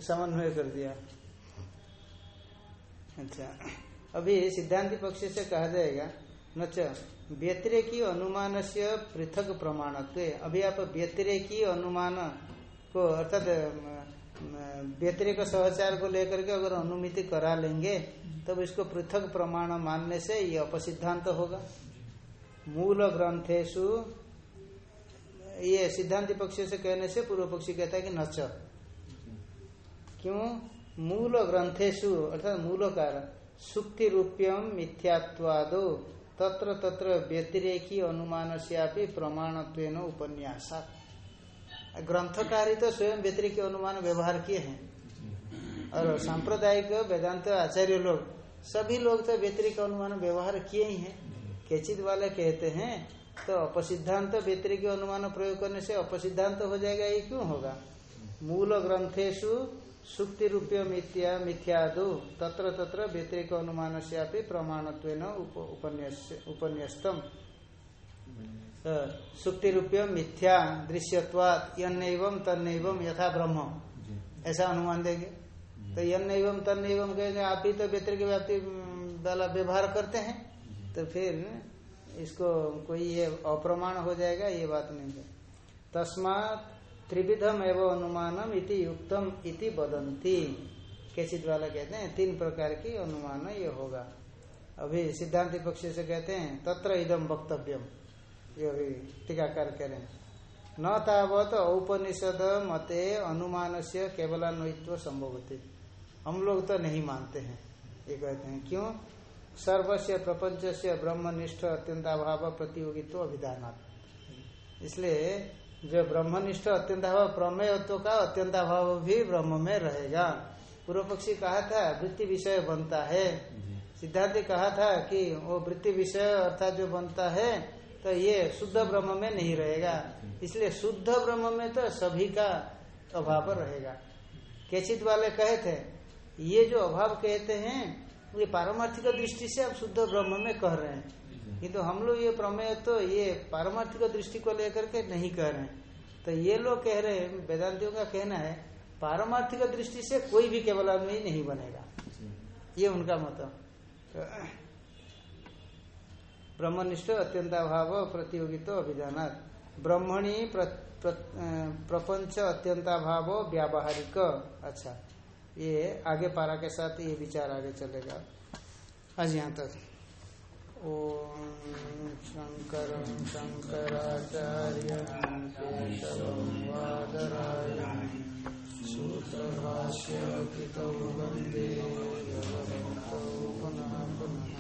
समन्वय कर दिया। अच्छा। अभी सिद्धांत पक्ष से कहा जाएगा न व्यतिरेकी अनुमान से पृथक प्रमाण अभी आप व्यतिरेकी अनुमान को, अर्थात व्यतिरेक सहचार को लेकर के अगर अनुमिति करा लेंगे, तब इसको पृथक प्रमाण मानने से ये अपसिद्धांत तो होगा। मूल ग्रंथेशु, ये सिद्धांत पक्ष से कहने से पूर्व पक्षी कहता है कि नच। क्यों? मूल ग्रंथेशु, अर्थात मूल कारण सुक्ति रूप्यम मिथ्यात्वादो। तत्र तत्र व्यतिरेकी अनुमान से प्रमाण उपन्यास। ग्रंथकारी तो स्वयं व्यतिरिक अनुमान व्यवहार किए हैं। और सांप्रदायिक वेदांत आचार्य लोग, सभी लोग तो व्यतिरिक अनुमान व्यवहार किए ही हैं। केचित वाले कहते हैं तो अपसिद्धांत व्यतिरिक अनुमान प्रयोग करने से अपसिद्धांत हो जाएगा, ये क्यों होगा? मूल ग्रंथेशु सुक्ति रुपये मिथ्या मिथ्यादो तत्र तत्र व्यतिरिक अनुमान से प्रमाण उपन्यस्तम। सुक्ति रुपये मिथ्या दृश्यवाद यम तन्नम यथा ब्रह्म ऐसा अनुमान देंगे? तो यम तन्नम कहेंगे आप ही तो व्यतिरिक व्याप्ति वाला व्यवहार करते हैं। तो फिर इसको कोई ये अप्रमाण हो जाएगा ये बात नहीं है। तस्मात त्रिविधम एवं अनुमानम इति युक्तम इति बदंती कैसी वाला कहते हैं, तीन प्रकार की अनुमान ये होगा। अभी सिद्धांत पक्ष से कहते हैं, तत्र इदम वक्तव्यम। ये अभी टीकाकार हैं। न तावत औपनिषद मते अनुमान से केवलान्वित्व संभवती। हम लोग तो नहीं मानते हैं। ये कहते हैं, क्यों? सर्वस्व प्रपंच से ब्रह्मनिष्ठ अत्यंताभाव प्रतियोगित्व अभिधान इसलिए जो ब्रह्मनिष्ठ अत्यंताभाव प्रमेयत्व का अत्यंताभाव भी ब्रह्म में रहेगा। पूर्व पक्षी कहा था वृत्ति विषय बनता है। सिद्धार्थ कहा था कि वो वृत्ति विषय अर्थात जो बनता है तो ये शुद्ध ब्रह्म में नहीं रहेगा। इसलिए शुद्ध ब्रह्म में तो सभी का अभाव रहेगा। केचित वाले कहे थे ये जो अभाव कहते हैं ये पारमार्थिक दृष्टि से आप शुद्ध ब्रह्म में कह रहे हैं। किंतु तो हम लोग ये प्रमेय तो ये पारमार्थिक दृष्टि को लेकर के नहीं कह रहे हैं। तो ये लोग कह रहे हैं वेदांतियों का कहना है पारमार्थिक दृष्टि से कोई भी केवल आदमी नहीं बनेगा। ये उनका मत। ब्रह्मनिष्ठ अत्यंताभाव प्रतियोगिता अभिधान ब्रह्मणी प्र, प्र, प्रपंच अत्यंताभाव व्यावहारिक। अच्छा ये आगे पारा के साथ ये विचार आगे चलेगा। आज यहाँ तक। ॐ शङ्करं शङ्कराचार्यं केशवं वादरायं सूत्रभाष्यपितौ पुनः पुनः